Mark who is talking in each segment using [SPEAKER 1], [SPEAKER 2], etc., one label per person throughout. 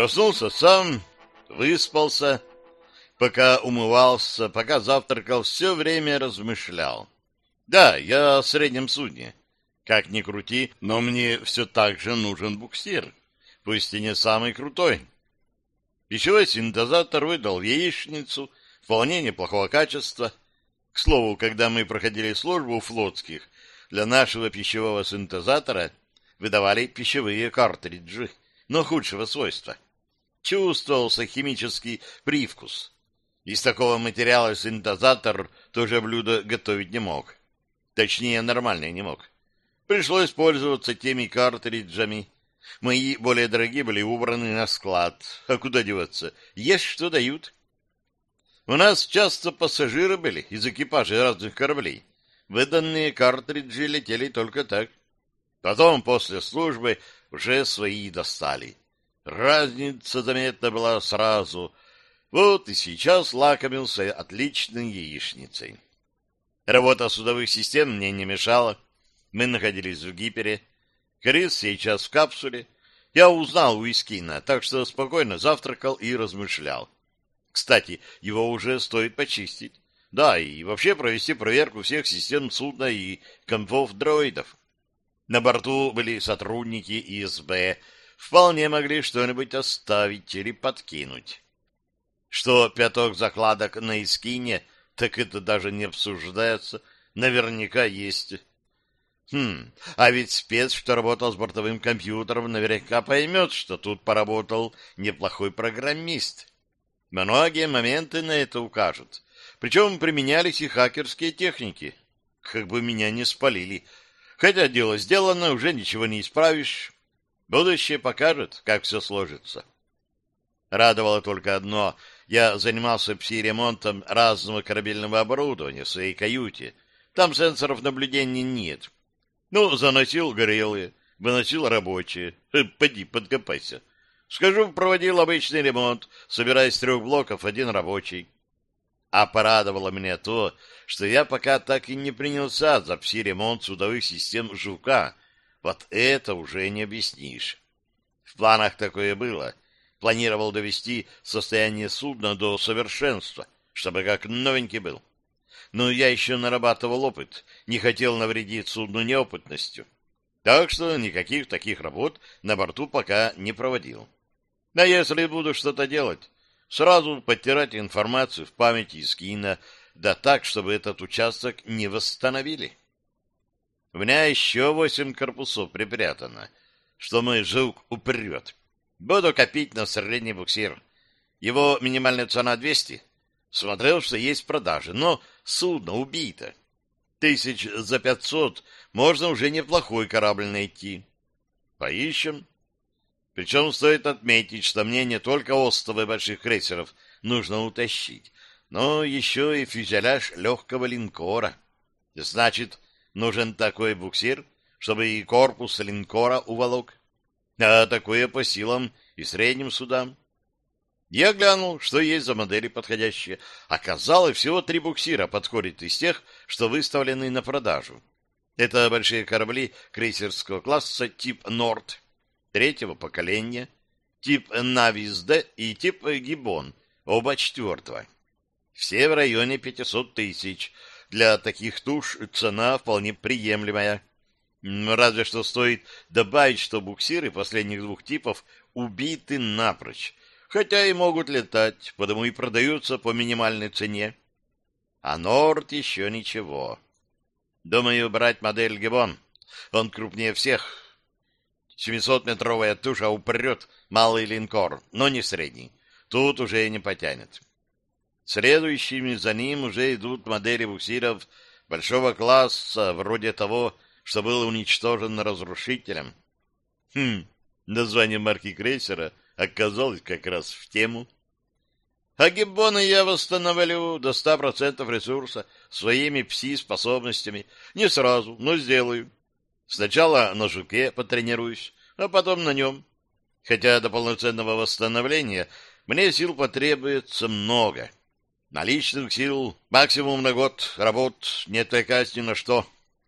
[SPEAKER 1] Проснулся сам, выспался, пока умывался, пока завтракал, все время размышлял. Да, я о среднем судне. Как ни крути, но мне все так же нужен буксир, пусть и не самый крутой. Пищевой синтезатор выдал яичницу, вполне неплохого качества. К слову, когда мы проходили службу у флотских, для нашего пищевого синтезатора выдавали пищевые картриджи, но худшего свойства. Чувствовался химический привкус. Из такого материала синтезатор тоже блюдо готовить не мог. Точнее, нормально не мог. Пришлось пользоваться теми картриджами. Мои более дорогие были убраны на склад. А куда деваться? Есть что дают. У нас часто пассажиры были из экипажей разных кораблей. Выданные картриджи летели только так. Потом, после службы, уже свои достали. Разница заметна была сразу. Вот и сейчас лакомился отличной яичницей. Работа судовых систем мне не мешала. Мы находились в гипере. Крис сейчас в капсуле. Я узнал у Искина, так что спокойно завтракал и размышлял. Кстати, его уже стоит почистить. Да, и вообще провести проверку всех систем судна и компов дроидов. На борту были сотрудники ИСБ, вполне могли что-нибудь оставить или подкинуть. Что пяток закладок на Искине, так это даже не обсуждается, наверняка есть. Хм, а ведь спец, что работал с бортовым компьютером, наверняка поймет, что тут поработал неплохой программист. Многие моменты на это укажут. Причем применялись и хакерские техники. Как бы меня не спалили. Хотя дело сделано, уже ничего не исправишь. Будущее покажет, как все сложится. Радовало только одно. Я занимался пси-ремонтом разного корабельного оборудования в своей каюте. Там сенсоров наблюдения нет. Ну, заносил горелые, выносил рабочие. Э, поди, подкопайся. Скажу, проводил обычный ремонт, собирая из трех блоков один рабочий. А порадовало меня то, что я пока так и не принялся за пси-ремонт судовых систем «Жука». Вот это уже не объяснишь. В планах такое было. Планировал довести состояние судна до совершенства, чтобы как новенький был. Но я еще нарабатывал опыт, не хотел навредить судну неопытностью. Так что никаких таких работ на борту пока не проводил. А если буду что-то делать, сразу подтирать информацию в памяти из кино, да так, чтобы этот участок не восстановили. У меня еще восемь корпусов припрятано, что мой жук упрет. Буду копить на средний буксир. Его минимальная цена 200. Смотрел, что есть продажи, но судно убито. Тысяч за пятьсот можно уже неплохой корабль найти. Поищем. Причем стоит отметить, что мне не только остовы больших крейсеров нужно утащить, но еще и фюзеляж легкого линкора. Значит, нужен такой буксир, чтобы и корпус линкора уволок. А такое по силам и средним судам. Я глянул, что есть за модели подходящие. Оказалось, всего три буксира подходит из тех, что выставлены на продажу. Это большие корабли крейсерского класса тип «Норд», третьего поколения, тип Навиз-Д и тип Гибон, оба четвертого. Все в районе 500 тысяч. Для таких туш цена вполне приемлемая. Разве что стоит добавить, что буксиры последних двух типов убиты напрочь, хотя и могут летать, потому и продаются по минимальной цене. А Норд еще ничего. Думаю, брать модель Гибон. Он крупнее всех, 700-метровая туша упрет малый линкор, но не средний. Тут уже не потянет. Следующими за ним уже идут модели буксиров большого класса, вроде того, что был уничтожен разрушителем. Хм, название марки крейсера оказалось как раз в тему. А гиббоны я восстановлю до 100% ресурса своими пси-способностями. Не сразу, но сделаю. Сначала на жуке потренируюсь, а потом на нем. Хотя до полноценного восстановления мне сил потребуется много. Наличных сил максимум на год, работ не отвлекаясь ни на что.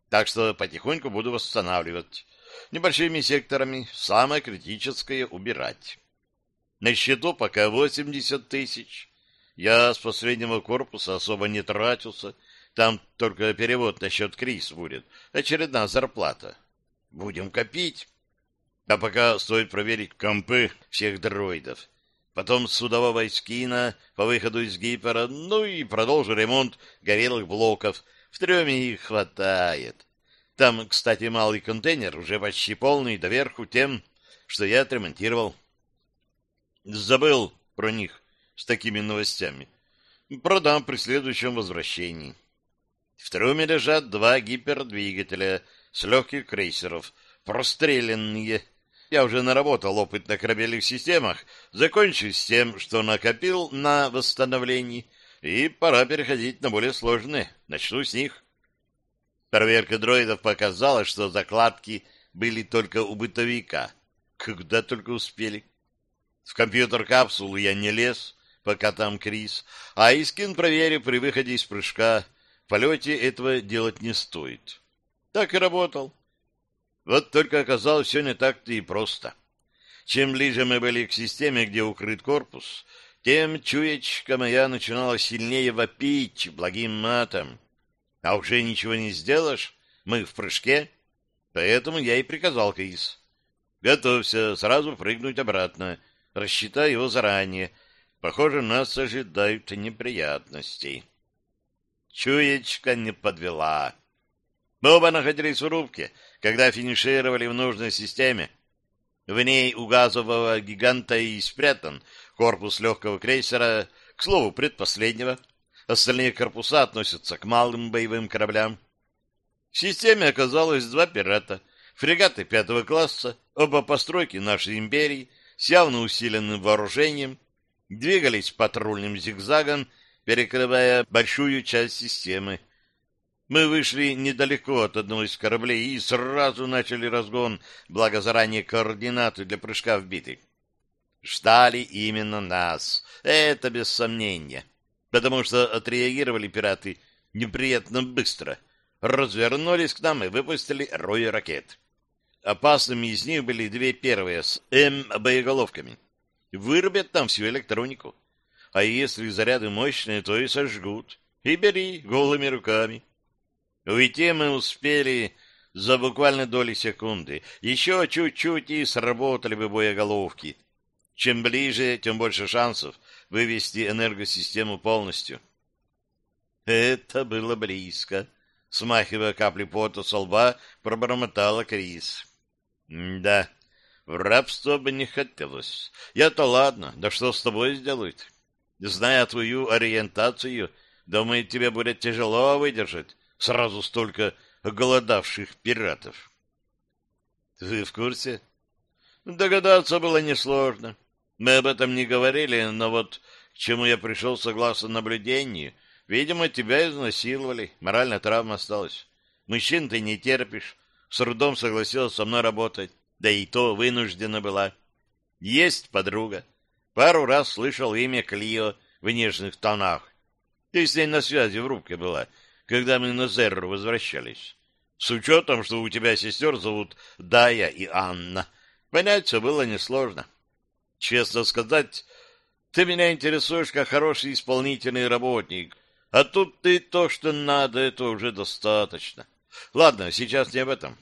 [SPEAKER 1] Так что потихоньку буду восстанавливать. Небольшими секторами самое критическое убирать. На счету пока 80 тысяч. Я с последнего корпуса особо не тратился. Там только перевод на счет Крис будет. Очередная зарплата. Будем копить. А пока стоит проверить компы всех дроидов. Потом судового эскина по выходу из гипера, ну и продолжу ремонт горелых блоков. В трюме их хватает. Там, кстати, малый контейнер уже почти полный, доверху тем, что я отремонтировал. Забыл про них с такими новостями. Продам при следующем возвращении. В трюме лежат два гипердвигателя с легких крейсеров, простреленные. Я уже наработал опыт на корабельных системах, закончу с тем, что накопил на восстановлении, и пора переходить на более сложные. Начну с них. Проверка дроидов показала, что закладки были только у бытовика. Когда только успели. В компьютер-капсулу я не лез, пока там Крис, а Искин проверю при выходе из прыжка — полете этого делать не стоит. Так и работал. Вот только оказалось все не так-то и просто. Чем ближе мы были к системе, где укрыт корпус, тем чуечка моя начинала сильнее вопить благим матом. А уже ничего не сделаешь, мы в прыжке, поэтому я и приказал Крис. Готовься сразу прыгнуть обратно, рассчитай его заранее. Похоже, нас ожидают неприятностей. Чуечка не подвела. Мы оба находились в рубке, когда финишировали в нужной системе. В ней у газового гиганта и спрятан корпус легкого крейсера, к слову, предпоследнего. Остальные корпуса относятся к малым боевым кораблям. В системе оказалось два пирата, фрегаты пятого класса, оба постройки нашей империи, с явно усиленным вооружением, двигались патрульным зигзагом перекрывая большую часть системы. Мы вышли недалеко от одного из кораблей и сразу начали разгон, благо заранее координаты для прыжка вбиты. Ждали именно нас, это без сомнения, потому что отреагировали пираты неприятно быстро, развернулись к нам и выпустили рой ракет. Опасными из них были две первые с М-боеголовками. Вырубят там всю электронику а если заряды мощные, то и сожгут. И бери голыми руками. Уйти мы успели за буквально доли секунды. Еще чуть-чуть и сработали бы боеголовки. Чем ближе, тем больше шансов вывести энергосистему полностью. Это было близко. Смахивая капли пота со лба, пробормотала Крис. Да, в рабство бы не хотелось. Я-то ладно, да что с тобой сделают? Зная твою ориентацию, думаю, тебе будет тяжело выдержать сразу столько голодавших пиратов. Вы в курсе? Догадаться было несложно. Мы об этом не говорили, но вот к чему я пришел согласно наблюдению, видимо, тебя изнасиловали, моральная травма осталась. Мужчин ты не терпишь, с трудом согласилась со мной работать, да и то вынуждена была. Есть подруга, Пару раз слышал имя Клио в нежных тонах. Ты с ней на связи в рубке была, когда мы на Зерру возвращались. С учетом, что у тебя сестер зовут Дая и Анна, понять все было несложно. Честно сказать, ты меня интересуешь как хороший исполнительный работник, а тут ты то, что надо, это уже достаточно. Ладно, сейчас не об этом.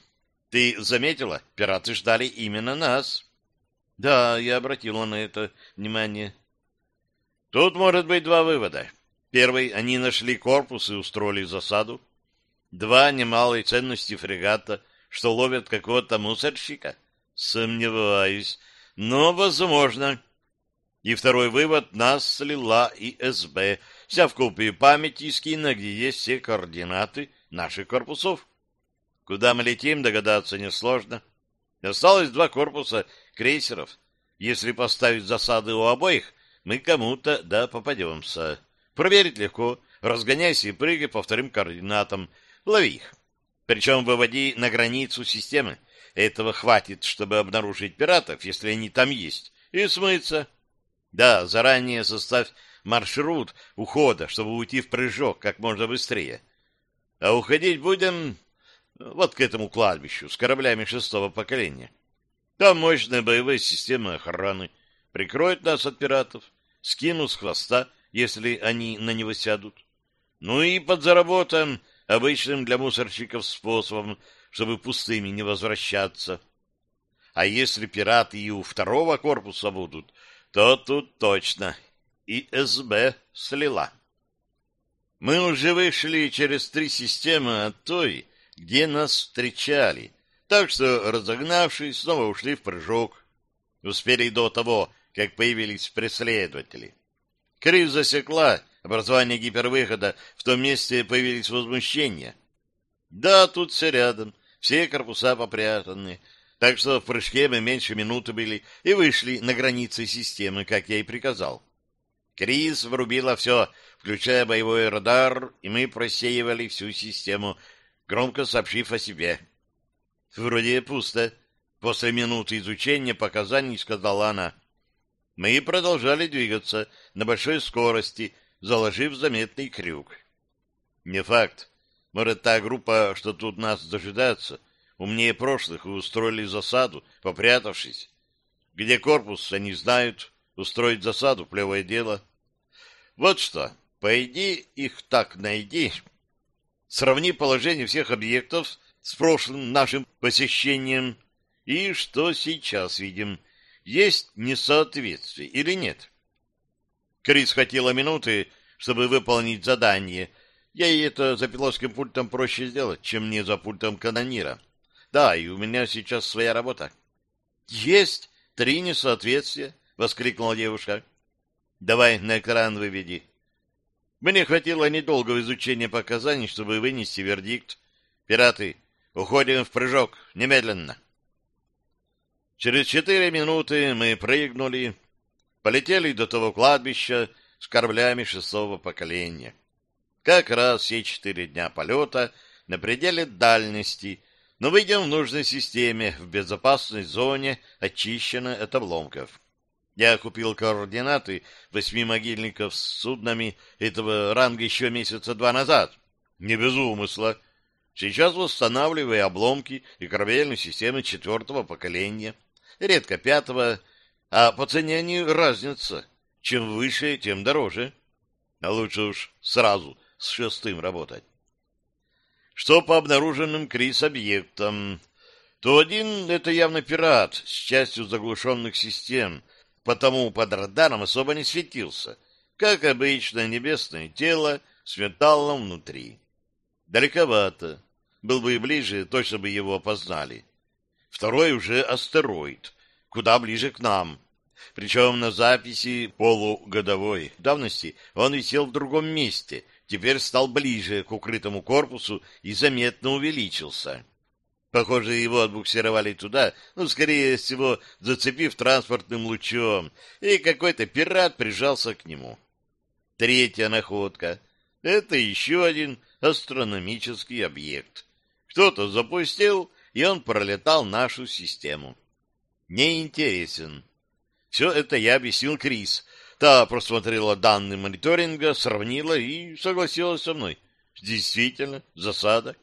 [SPEAKER 1] Ты заметила, пираты ждали именно нас. Да, я обратила на это внимание. Тут может быть два вывода. Первый, они нашли корпус и устроили засаду. Два, немалые ценности фрегата, что ловят какого-то мусорщика. Сомневаюсь, но возможно. И второй вывод, нас слила ИСБ, взяв копию памяти из кино, где есть все координаты наших корпусов. Куда мы летим, догадаться несложно. Осталось два корпуса крейсеров. Если поставить засады у обоих, мы кому-то да попадемся. Проверить легко. Разгоняйся и прыгай по вторым координатам. Лови их. Причем выводи на границу системы. Этого хватит, чтобы обнаружить пиратов, если они там есть, и смыться. Да, заранее составь маршрут ухода, чтобы уйти в прыжок как можно быстрее. А уходить будем вот к этому кладбищу с кораблями шестого поколения. Там мощные боевые системы охраны. прикроет нас от пиратов, скинут с хвоста, если они на него сядут. Ну и подзаработаем обычным для мусорщиков способом, чтобы пустыми не возвращаться. А если пираты и у второго корпуса будут, то тут точно и СБ слила. Мы уже вышли через три системы от той, где нас встречали, так что, разогнавшись, снова ушли в прыжок. Успели до того, как появились преследователи. Крис засекла образование гипервыхода, в том месте появились возмущения. Да, тут все рядом, все корпуса попрятаны, так что в прыжке мы меньше минуты были и вышли на границы системы, как я и приказал. Крис врубила все, включая боевой радар, и мы просеивали всю систему, громко сообщив о себе. Вроде пусто. После минуты изучения показаний сказала она. Мы продолжали двигаться на большой скорости, заложив заметный крюк. Не факт. Может, та группа, что тут нас дожидается, умнее прошлых и устроили засаду, попрятавшись. Где корпус, они знают. Устроить засаду — плевое дело. Вот что, пойди их так найди. Сравни положение всех объектов с прошлым нашим посещением и что сейчас видим. Есть несоответствие или нет? Крис хотела минуты, чтобы выполнить задание. Я ей это за пилотским пультом проще сделать, чем не за пультом канонира. Да, и у меня сейчас своя работа. Есть три несоответствия, воскликнула девушка. Давай на экран выведи. Мне хватило недолгого изучения показаний, чтобы вынести вердикт. Пираты, уходим в прыжок, немедленно. Через четыре минуты мы прыгнули, полетели до того кладбища с кораблями шестого поколения. Как раз все четыре дня полета на пределе дальности — но выйдем в нужной системе, в безопасной зоне, очищенной от обломков. Я купил координаты восьми могильников с суднами этого ранга еще месяца два назад. Не без умысла. Сейчас восстанавливаю обломки и корабельные системы четвертого поколения, редко пятого, а по цене они разница. Чем выше, тем дороже. А лучше уж сразу с шестым работать что по обнаруженным Крис-объектам. То один — это явно пират с частью заглушенных систем, потому под радаром особо не светился, как обычное небесное тело с металлом внутри. Далековато. Был бы и ближе, точно бы его опознали. Второй уже астероид, куда ближе к нам. Причем на записи полугодовой давности он висел в другом месте, теперь стал ближе к укрытому корпусу и заметно увеличился. Похоже, его отбуксировали туда, ну, скорее всего, зацепив транспортным лучом, и какой-то пират прижался к нему. Третья находка — это еще один астрономический объект. Кто-то запустил, и он пролетал нашу систему. Неинтересен. Все это я объяснил Крис, Та просмотрела данные мониторинга, сравнила и согласилась со мной. Действительно, засада.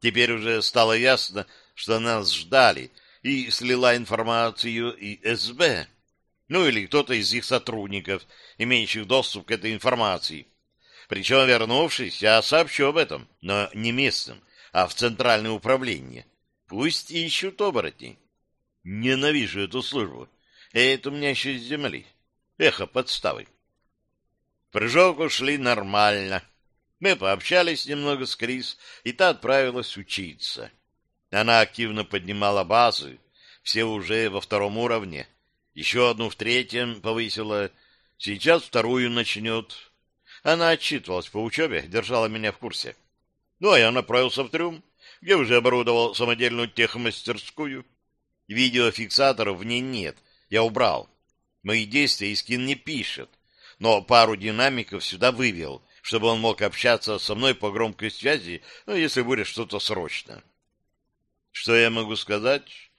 [SPEAKER 1] Теперь уже стало ясно, что нас ждали, и слила информацию и СБ. Ну или кто-то из их сотрудников, имеющих доступ к этой информации. Причем, вернувшись, я сообщу об этом, но не местным, а в Центральное управление. Пусть ищут оборотней. Ненавижу эту службу. Это у меня еще с земли эхо подставы. Прыжок ушли нормально. Мы пообщались немного с Крис, и та отправилась учиться. Она активно поднимала базы, все уже во втором уровне. Еще одну в третьем повысила. Сейчас вторую начнет. Она отчитывалась по учебе, держала меня в курсе. Ну, а я направился в трюм, где уже оборудовал самодельную техмастерскую. Видеофиксаторов в ней нет, я убрал. Мои действия Искин не пишет, но пару динамиков сюда вывел, чтобы он мог общаться со мной по громкой связи, ну, если будет что-то срочно. Что я могу сказать?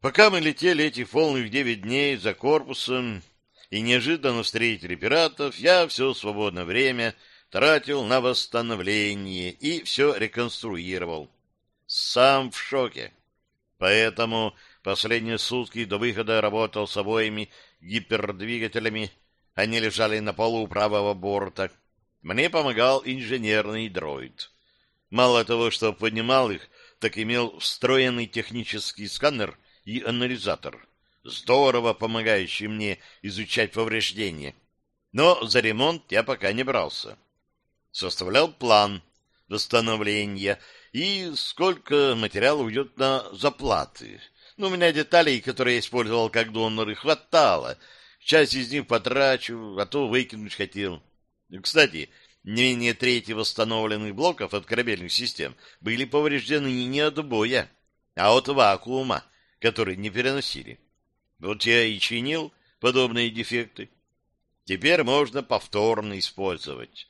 [SPEAKER 1] Пока мы летели эти полных девять дней за корпусом и неожиданно встретили пиратов, я все свободное время тратил на восстановление и все реконструировал. Сам в шоке. Поэтому последние сутки до выхода работал с обоими гипердвигателями. Они лежали на полу правого борта. Мне помогал инженерный дроид. Мало того, что поднимал их, так имел встроенный технический сканер и анализатор, здорово помогающий мне изучать повреждения. Но за ремонт я пока не брался. Составлял план восстановления и сколько материала уйдет на заплаты. Ну, у меня деталей, которые я использовал как доноры, хватало. Часть из них потрачу, а то выкинуть хотел. Кстати, не менее трети восстановленных блоков от корабельных систем были повреждены не от боя, а от вакуума, который не переносили. Вот я и чинил подобные дефекты. Теперь можно повторно использовать.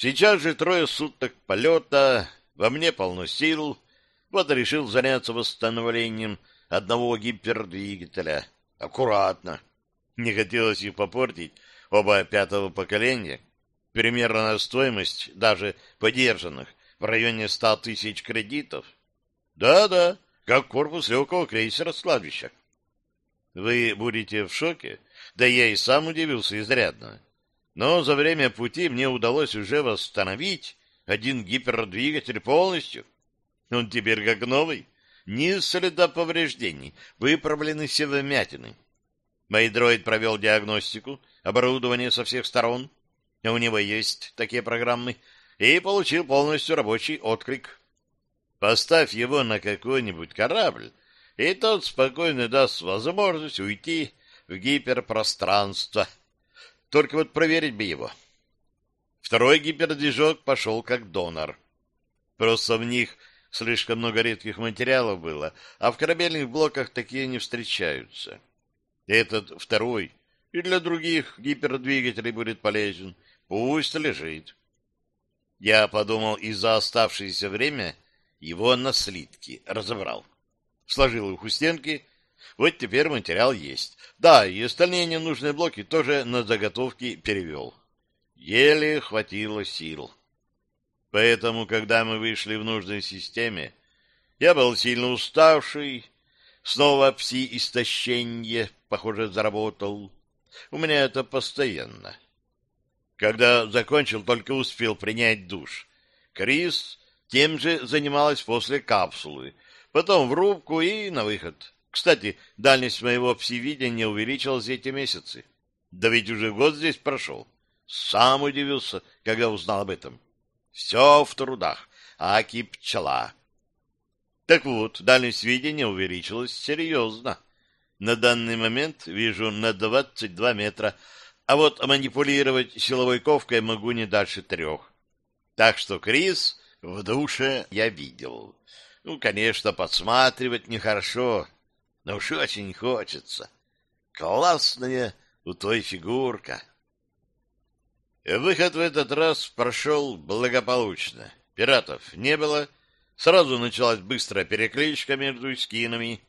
[SPEAKER 1] Сейчас же трое суток полета, во мне полно сил, вот решил заняться восстановлением одного гипердвигателя. Аккуратно. Не хотелось их попортить, оба пятого поколения. Примерная стоимость, даже подержанных, в районе ста тысяч кредитов. Да-да, как корпус легкого крейсера с кладбища. Вы будете в шоке? Да я и сам удивился изрядно. Но за время пути мне удалось уже восстановить один гипердвигатель полностью. Он теперь как новый. Ни следа повреждений, выправлены все вмятины. Мой дроид провел диагностику оборудования со всех сторон, у него есть такие программы, и получил полностью рабочий отклик. Поставь его на какой-нибудь корабль, и тот спокойно даст возможность уйти в гиперпространство. Только вот проверить бы его. Второй гипердвижок пошел как донор. Просто в них слишком много редких материалов было, а в корабельных блоках такие не встречаются. Этот второй и для других гипердвигателей будет полезен. Пусть лежит. Я подумал, и за оставшееся время его на слитки разобрал. Сложил их у стенки. Вот теперь материал есть. Да, и остальные ненужные блоки тоже на заготовки перевел. Еле хватило сил. Поэтому, когда мы вышли в нужной системе, я был сильно уставший, снова пси-истощение, похоже, заработал. У меня это постоянно. Когда закончил, только успел принять душ. Крис тем же занималась после капсулы, потом в рубку и на выход. Кстати, дальность моего пси-видения увеличилась эти месяцы. Да ведь уже год здесь прошел. Сам удивился, когда узнал об этом. Все в трудах. Аки пчела. Так вот, дальность видения увеличилась серьезно. На данный момент вижу на 22 метра, а вот манипулировать силовой ковкой могу не дальше трех. Так что Крис в душе я видел. Ну, конечно, подсматривать нехорошо, но уж очень хочется. Классная у той фигурка. Выход в этот раз прошел благополучно. Пиратов не было. Сразу началась быстрая перекличка между скинами.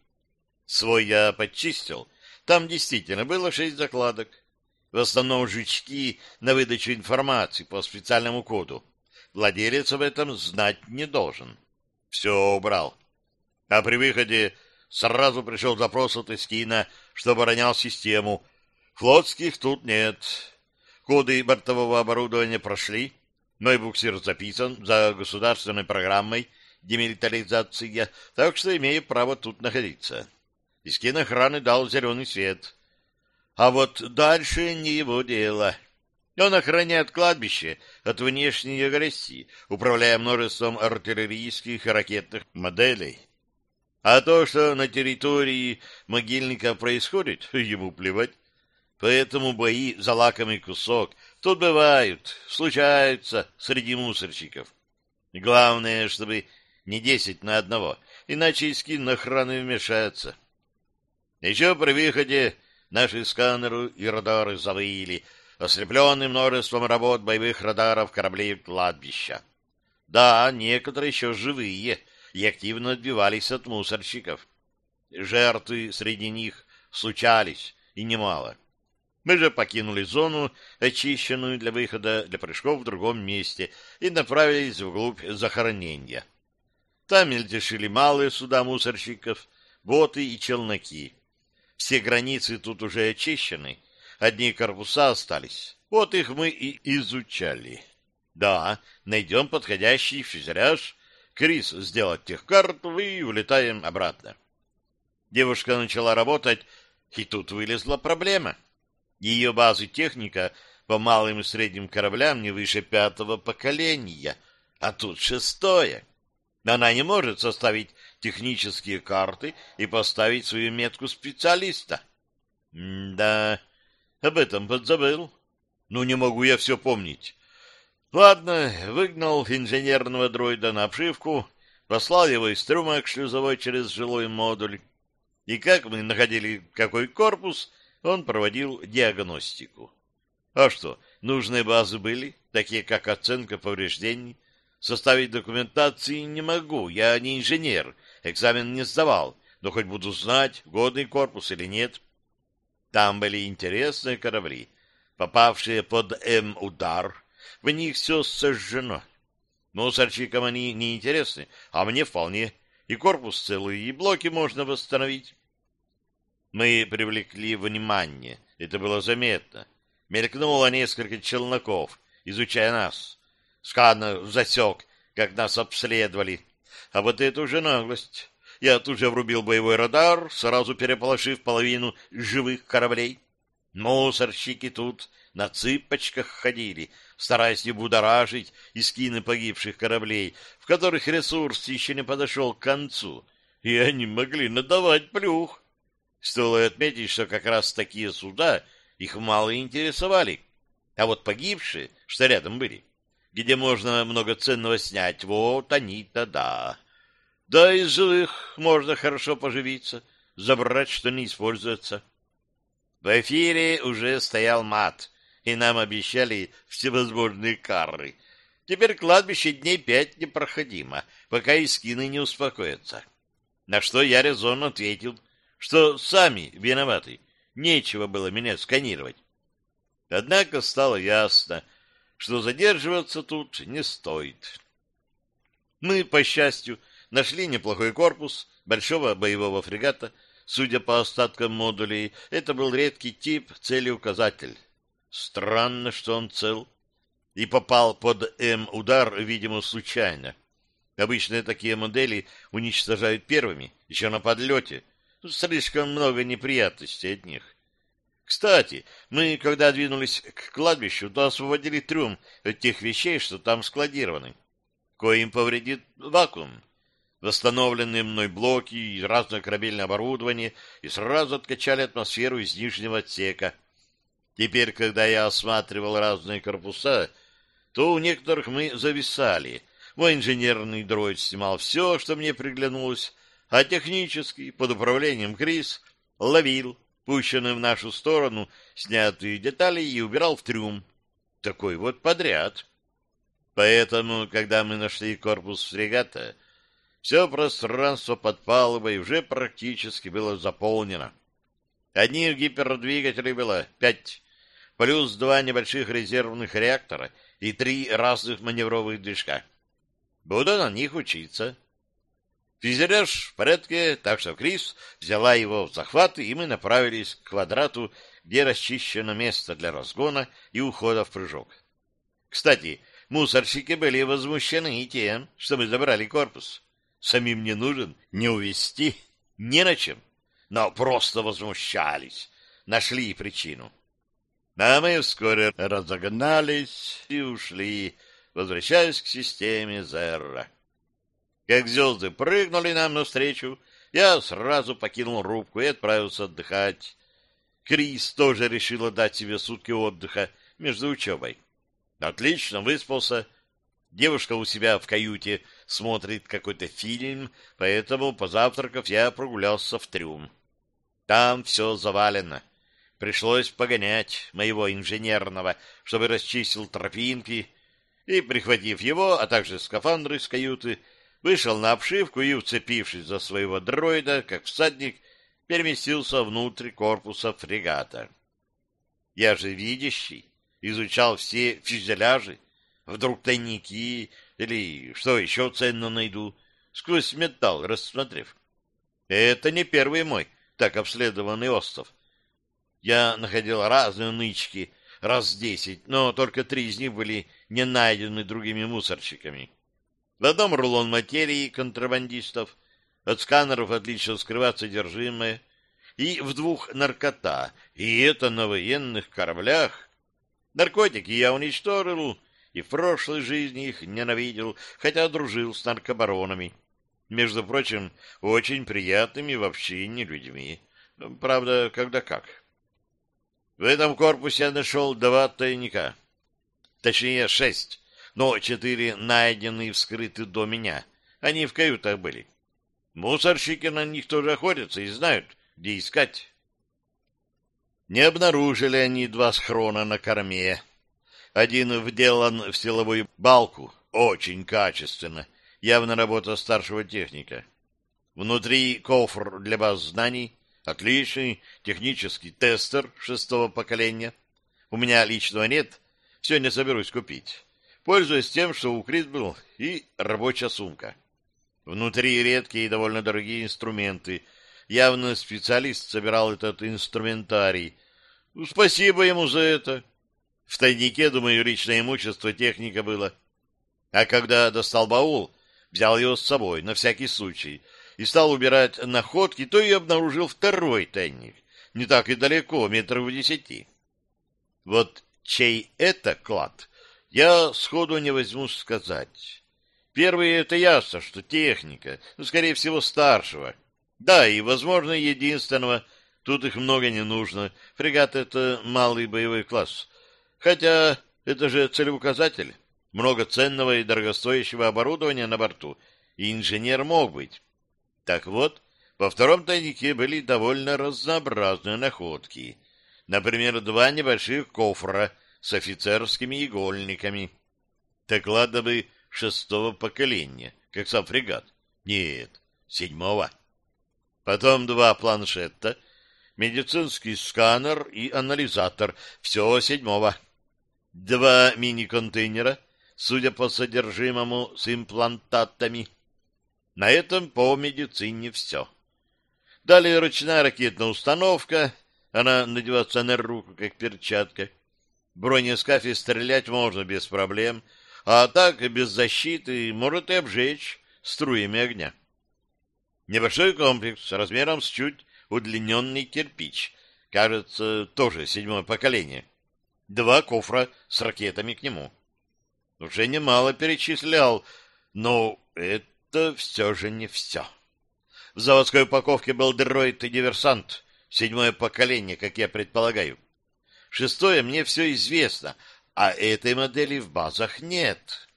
[SPEAKER 1] Свой я подчистил. Там действительно было шесть закладок. В основном жучки на выдачу информации по специальному коду. Владелец об этом знать не должен. Все убрал. А при выходе сразу пришел запрос от Эскина, что оборонял систему. Флотских тут нет. Коды бортового оборудования прошли. Мой буксир записан за государственной программой демилитаризация, так что имею право тут находиться. Искин охраны дал зеленый свет. А вот дальше не его дело. Он охраняет кладбище от внешней агрессии, управляя множеством артиллерийских и ракетных моделей. А то, что на территории могильника происходит, ему плевать. Поэтому бои за лакомый кусок тут бывают, случаются среди мусорщиков. Главное, чтобы не десять на одного, иначе и скин охраны вмешается. Еще при выходе Наши сканеры и радары завыли, ослепленные множеством работ боевых радаров кораблей кладбища. Да, некоторые еще живые и активно отбивались от мусорщиков. Жертвы среди них случались, и немало. Мы же покинули зону, очищенную для выхода для прыжков в другом месте, и направились вглубь захоронения. Там мельтешили малые суда мусорщиков, боты и челноки. Все границы тут уже очищены, одни корпуса остались. Вот их мы и изучали. Да, найдем подходящий фюзеляж, Крис сделать техкарту и улетаем обратно. Девушка начала работать, и тут вылезла проблема. Ее базы техника по малым и средним кораблям не выше пятого поколения, а тут шестое. Она не может составить технические карты и поставить свою метку специалиста. М да, об этом подзабыл. Ну, не могу я все помнить. Ладно, выгнал инженерного дроида на обшивку, послал его из трюма к шлюзовой через жилой модуль. И как мы находили какой корпус, он проводил диагностику. А что, нужные базы были, такие как оценка повреждений, Составить документации не могу, я не инженер, экзамен не сдавал, но хоть буду знать, годный корпус или нет. Там были интересные корабли, попавшие под М-удар, в них все сожжено. Мусорщикам они не интересны, а мне вполне. И корпус целый, и блоки можно восстановить. Мы привлекли внимание, это было заметно. Мелькнуло несколько челноков, изучая нас. Сканер засек, как нас обследовали. А вот это уже наглость. Я тут же врубил боевой радар, сразу переполошив половину живых кораблей. Мусорщики тут на цыпочках ходили, стараясь не будоражить искины погибших кораблей, в которых ресурс еще не подошел к концу, и они могли надавать плюх. Стоило отметить, что как раз такие суда их мало интересовали, а вот погибшие, что рядом были, где можно много ценного снять. Вот они-то да. Да, из живых можно хорошо поживиться, забрать, что не используется. В эфире уже стоял мат, и нам обещали всевозможные кары. Теперь кладбище дней пять непроходимо, пока и скины не успокоятся. На что я резонно ответил, что сами виноваты, нечего было меня сканировать. Однако стало ясно, что задерживаться тут не стоит. Мы, по счастью, нашли неплохой корпус большого боевого фрегата. Судя по остаткам модулей, это был редкий тип целеуказатель. Странно, что он цел. И попал под М-удар, видимо, случайно. Обычно такие модели уничтожают первыми, еще на подлете. Слишком много неприятностей от них. Кстати, мы, когда двинулись к кладбищу, то освободили трюм от тех вещей, что там складированы. Коим повредит вакуум. Восстановленные мной блоки и разное корабельное оборудование и сразу откачали атмосферу из нижнего отсека. Теперь, когда я осматривал разные корпуса, то у некоторых мы зависали. Мой инженерный дроид снимал все, что мне приглянулось, а технический, под управлением Крис, ловил пущенные в нашу сторону снятые детали и убирал в трюм. Такой вот подряд. Поэтому, когда мы нашли корпус фрегата, все пространство под палубой уже практически было заполнено. Одних гипердвигателей было пять, плюс два небольших резервных реактора и три разных маневровых движка. Буду на них учиться. Фюзеляж в порядке, так что Крис взяла его в захват, и мы направились к квадрату, где расчищено место для разгона и ухода в прыжок. Кстати, мусорщики были возмущены тем, что мы забрали корпус. Самим не нужен, не увести, не на чем. Но просто возмущались, нашли причину. А мы вскоре разогнались и ушли, возвращаясь к системе Зерра. Как звезды прыгнули нам навстречу, я сразу покинул рубку и отправился отдыхать. Крис тоже решила дать себе сутки отдыха между учебой. Отлично выспался. Девушка у себя в каюте смотрит какой-то фильм, поэтому, позавтракав, я прогулялся в трюм. Там все завалено. Пришлось погонять моего инженерного, чтобы расчистил тропинки, и, прихватив его, а также скафандры с каюты, вышел на обшивку и, уцепившись за своего дроида, как всадник, переместился внутрь корпуса фрегата. Я же видящий, изучал все фюзеляжи, вдруг тайники или что еще ценно найду, сквозь металл рассмотрев. Это не первый мой так обследованный остров. Я находил разные нычки, раз десять, но только три из них были не найдены другими мусорщиками. В одном рулон материи контрабандистов, от сканеров отлично скрывать содержимое, и в двух наркота, и это на военных кораблях. Наркотики я уничтожил, и в прошлой жизни их ненавидел, хотя дружил с наркобаронами. Между прочим, очень приятными в общении людьми. Правда, когда как. В этом корпусе я нашел два тайника. Точнее, шесть, но четыре найдены и вскрыты до меня. Они в каютах были. Мусорщики на них тоже охотятся и знают, где искать. Не обнаружили они два схрона на корме. Один вделан в силовую балку, очень качественно, явно работа старшего техника. Внутри кофр для баз знаний, отличный технический тестер шестого поколения. У меня личного нет, не соберусь купить. Пользуясь тем, что у Крис был, и рабочая сумка. Внутри редкие и довольно дорогие инструменты. Явно специалист собирал этот инструментарий. Ну, спасибо ему за это. В тайнике, думаю, личное имущество техника было. А когда достал баул, взял его с собой, на всякий случай, и стал убирать находки, то и обнаружил второй тайник, не так и далеко, метров в десяти. Вот чей это клад, я сходу не возьму сказать. Первый — это ясно, что техника, ну, скорее всего, старшего. Да, и, возможно, единственного, тут их много не нужно. Фрегат — это малый боевой класс. Хотя это же целеуказатель много ценного и дорогостоящего оборудования на борту, и инженер мог быть. Так вот, во втором тайнике были довольно разнообразные находки. Например, два небольших кофра с офицерскими игольниками. Так ладно бы шестого поколения, как сам фрегат. Нет, седьмого. Потом два планшета, медицинский сканер и анализатор. Все седьмого. Два мини-контейнера судя по содержимому, с имплантатами. На этом по медицине все. Далее ручная ракетная установка, она надевается на руку, как перчатка. Бронескафе стрелять можно без проблем, а так без защиты может и обжечь струями огня. Небольшой комплекс размером с чуть удлиненный кирпич, кажется, тоже седьмое поколение. Два кофра с ракетами к нему. Уже немало перечислял, но это все же не все. В заводской упаковке был дроид и диверсант, седьмое поколение, как я предполагаю. Шестое мне все известно, а этой модели в базах нет.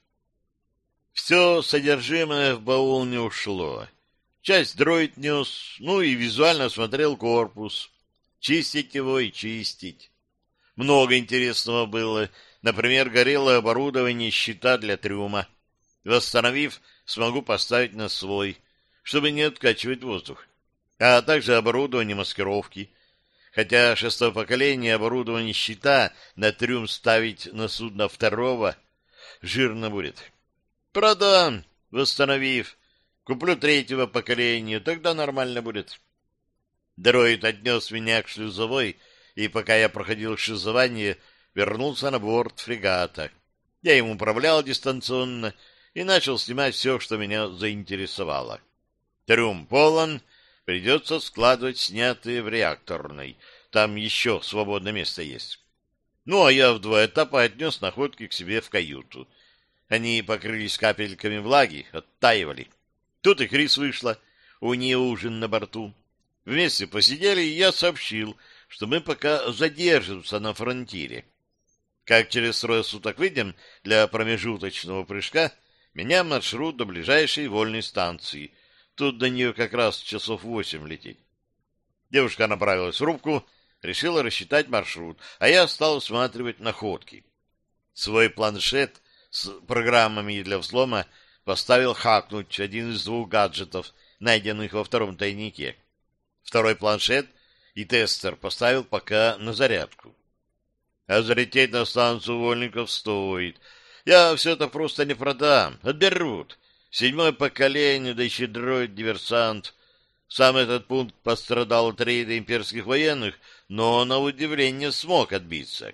[SPEAKER 1] Все содержимое в баул не ушло. Часть дроид нес, ну и визуально осмотрел корпус. Чистить его и чистить. Много интересного было, Например, горело оборудование щита для трюма. Восстановив, смогу поставить на свой, чтобы не откачивать воздух. А также оборудование маскировки. Хотя шестое поколение оборудование щита на трюм ставить на судно второго жирно будет. Продам, восстановив. Куплю третьего поколения, тогда нормально будет. Дроид отнес меня к шлюзовой, и пока я проходил шлюзование, вернулся на борт фрегата. Я им управлял дистанционно и начал снимать все, что меня заинтересовало. Трюм полон, придется складывать снятые в реакторной. Там еще свободное место есть. Ну, а я в два этапа отнес находки к себе в каюту. Они покрылись капельками влаги, оттаивали. Тут и Крис вышла, у нее ужин на борту. Вместе посидели, и я сообщил, что мы пока задержимся на фронтире. Как через трое суток выйдем для промежуточного прыжка, меня маршрут до ближайшей вольной станции. Тут до нее как раз часов восемь лететь. Девушка направилась в рубку, решила рассчитать маршрут, а я стал осматривать находки. Свой планшет с программами для взлома поставил хакнуть один из двух гаджетов, найденных во втором тайнике. Второй планшет и тестер поставил пока на зарядку а залететь на станцию вольников стоит. Я все это просто не продам, отберут. Седьмое поколение, да еще дроид-диверсант. Сам этот пункт пострадал от рейда имперских военных, но на удивление смог отбиться.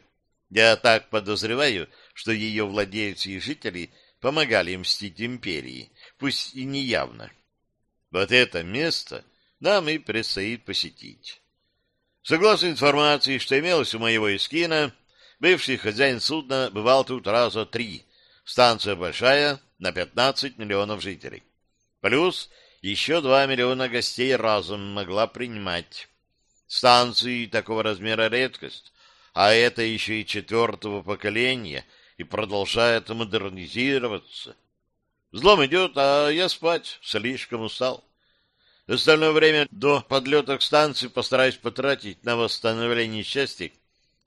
[SPEAKER 1] Я так подозреваю, что ее владельцы и жители помогали мстить империи, пусть и неявно. Вот это место нам и предстоит посетить. Согласно информации, что имелось у моего эскина, бывший хозяин судна бывал тут раза три. Станция большая, на 15 миллионов жителей. Плюс еще 2 миллиона гостей разом могла принимать. Станции такого размера редкость, а это еще и четвертого поколения и продолжает модернизироваться. Взлом идет, а я спать слишком устал. Остальное время до подлета к станции постараюсь потратить на восстановление частей,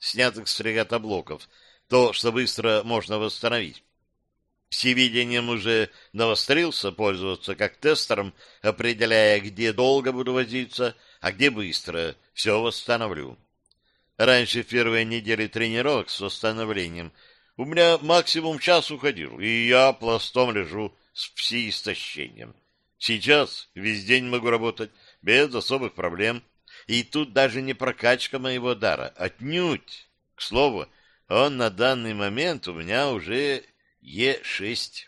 [SPEAKER 1] снятых с фрегата-блоков, то, что быстро можно восстановить. Всевидением уже навострился пользоваться как тестером, определяя, где долго буду возиться, а где быстро. Все восстановлю. Раньше в первые недели тренировок с восстановлением у меня максимум час уходил, и я пластом лежу с пси-истощением. Сейчас весь день могу работать без особых проблем. И тут даже не прокачка моего дара, отнюдь. К слову, он на данный момент у меня уже Е6.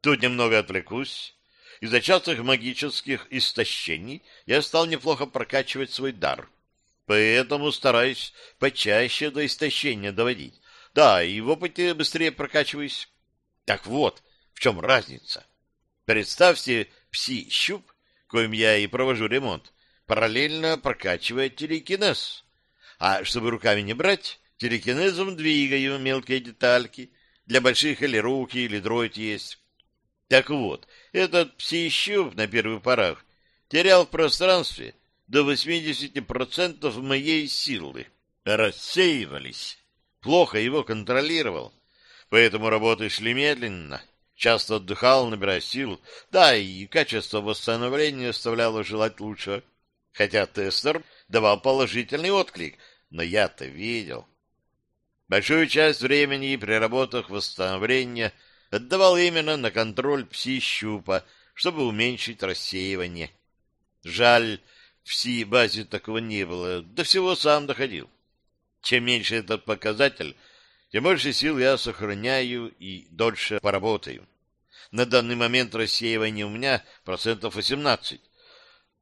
[SPEAKER 1] Тут немного отвлекусь. Из-за частых магических истощений я стал неплохо прокачивать свой дар. Поэтому стараюсь почаще до истощения доводить. Да, и в опыте быстрее прокачиваюсь. Так вот, в чем разница. Представьте пси-щуп, коим я и провожу ремонт, параллельно прокачивая телекинез. А чтобы руками не брать, телекинезом двигаю мелкие детальки, для больших или руки, или дроид есть. Так вот, этот пси-щуп на первых порах терял в пространстве до 80% моей силы. Рассеивались. Плохо его контролировал. Поэтому работы шли медленно. Часто отдыхал, набирая сил. Да, и качество восстановления оставляло желать лучше. Хотя тестер давал положительный отклик, но я-то видел, Большую часть времени при работах восстановления отдавал именно на контроль пси-щупа, чтобы уменьшить рассеивание. Жаль, в пси-базе такого не было, до всего сам доходил. Чем меньше этот показатель, тем больше сил я сохраняю и дольше поработаю. На данный момент рассеивание у меня процентов 18.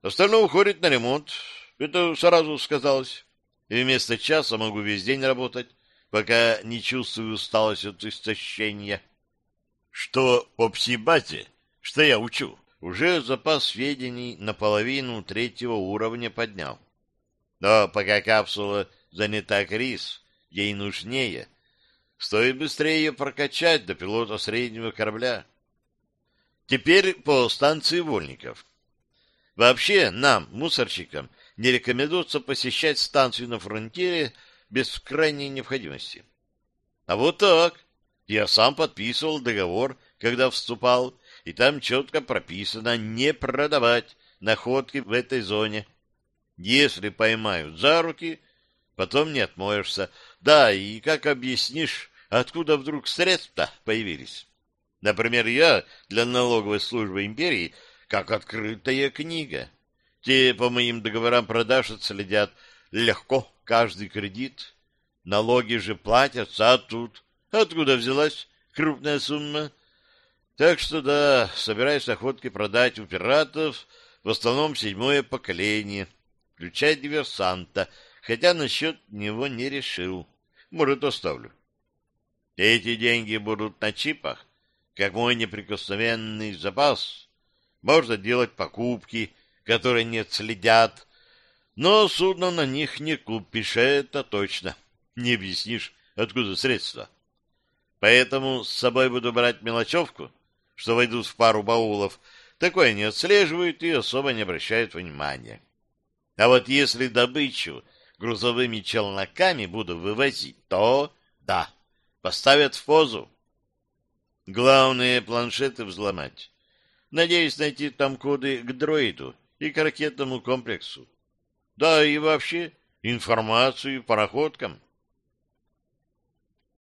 [SPEAKER 1] Остальное уходит на ремонт. Это сразу сказалось. И вместо часа могу весь день работать пока не чувствую усталость от истощения. Что по пси-базе, что я учу, уже запас сведений наполовину третьего уровня поднял. Но пока капсула занята Крис, ей нужнее. Стоит быстрее ее прокачать до пилота среднего корабля. Теперь по станции вольников. Вообще нам, мусорщикам, не рекомендуется посещать станцию на фронтире без крайней необходимости. А вот так. Я сам подписывал договор, когда вступал, и там четко прописано не продавать находки в этой зоне. Если поймают за руки, потом не отмоешься. Да, и как объяснишь, откуда вдруг средства появились? Например, я для налоговой службы империи как открытая книга. Те по моим договорам продаж отследят легко каждый кредит. Налоги же платятся, а тут откуда взялась крупная сумма? Так что да, собираюсь охотки продать у пиратов в основном седьмое поколение, включая диверсанта, хотя насчет него не решил. Может, оставлю. Эти деньги будут на чипах, как мой неприкосновенный запас. Можно делать покупки, которые не следят, но судно на них не купишь, это точно. Не объяснишь, откуда средства. Поэтому с собой буду брать мелочевку, что войдут в пару баулов. Такое не отслеживают и особо не обращают внимания. А вот если добычу грузовыми челноками буду вывозить, то да, поставят в позу. Главное планшеты взломать. Надеюсь найти там коды к дроиду и к ракетному комплексу. Да и вообще информацию по находкам.